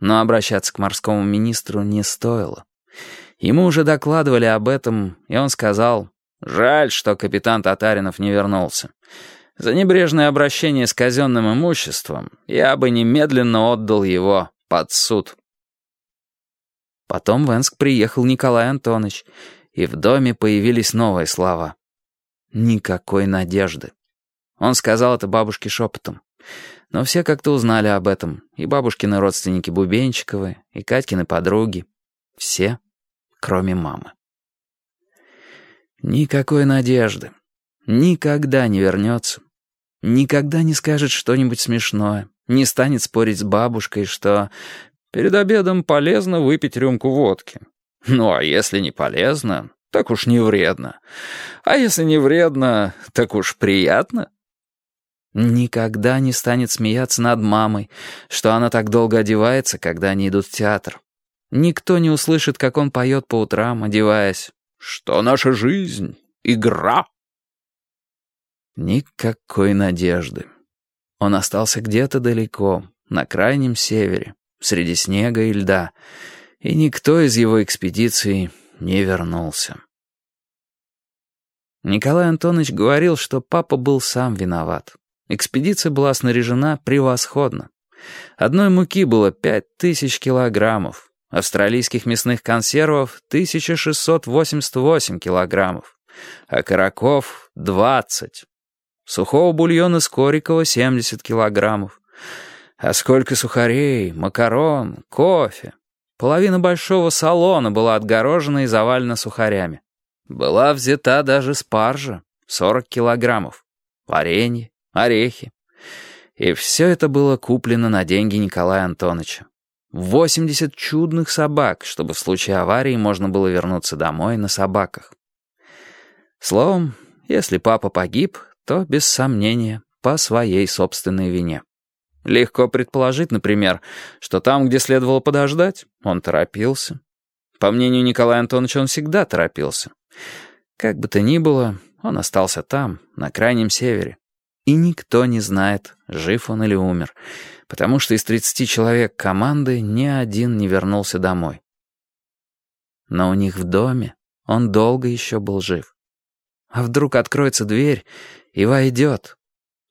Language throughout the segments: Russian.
но обращаться к морскому министру не стоило. Ему уже докладывали об этом, и он сказал, «Жаль, что капитан Татаринов не вернулся. За небрежное обращение с казенным имуществом я бы немедленно отдал его под суд». Потом в Энск приехал Николай Антонович, и в доме появились новые слова. Никакой надежды. Он сказал это бабушке шепотом. Но все как-то узнали об этом. И бабушкины родственники Бубенчиковы, и Катькины подруги. Все, кроме мамы. Никакой надежды. Никогда не вернется. Никогда не скажет что-нибудь смешное. Не станет спорить с бабушкой, что перед обедом полезно выпить рюмку водки. Ну, а если не полезно, так уж не вредно. А если не вредно, так уж приятно. Никогда не станет смеяться над мамой, что она так долго одевается, когда они идут в театр. Никто не услышит, как он поет по утрам, одеваясь. «Что наша жизнь? Игра!» Никакой надежды. Он остался где-то далеко, на крайнем севере, среди снега и льда, и никто из его экспедиции не вернулся. Николай Антонович говорил, что папа был сам виноват. Экспедиция была снаряжена превосходно. Одной муки было пять тысяч килограммов, австралийских мясных консервов — 1688 килограммов, а караков — 20. Сухого бульона Скорикова — 70 килограммов. А сколько сухарей, макарон, кофе. Половина большого салона была отгорожена и завалена сухарями. Была взята даже спаржа — 40 килограммов, варенье, орехи. И все это было куплено на деньги Николая Антоновича. 80 чудных собак, чтобы в случае аварии можно было вернуться домой на собаках. Словом, если папа погиб, то, без сомнения, по своей собственной вине. Легко предположить, например, что там, где следовало подождать, он торопился. По мнению Николая Антоновича, он всегда торопился. Как бы то ни было, он остался там, на крайнем севере, и никто не знает, жив он или умер, потому что из 30 человек команды ни один не вернулся домой. Но у них в доме он долго еще был жив. А вдруг откроется дверь и войдет,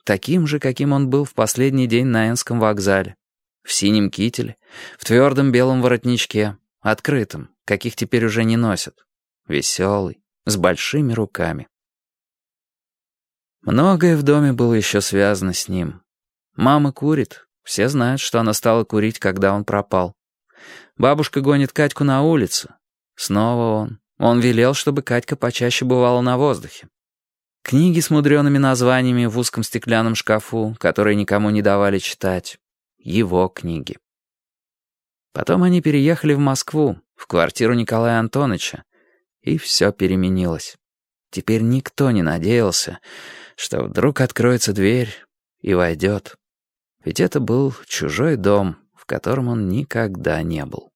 таким же, каким он был в последний день на Энском вокзале, в синем кителе, в твердом белом воротничке, открытом, каких теперь уже не носят, веселый, с большими руками. Многое в доме было еще связано с ним. Мама курит. Все знают, что она стала курить, когда он пропал. Бабушка гонит Катьку на улицу. Снова он. Он велел, чтобы Катька почаще бывала на воздухе. Книги с мудреными названиями в узком стеклянном шкафу, которые никому не давали читать. Его книги. Потом они переехали в Москву, в квартиру Николая Антоновича, и все переменилось. Теперь никто не надеялся, что вдруг откроется дверь и войдет. Ведь это был чужой дом, в котором он никогда не был.